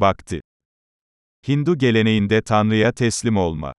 Bhakti. Hindu geleneğinde Tanrı'ya teslim olma.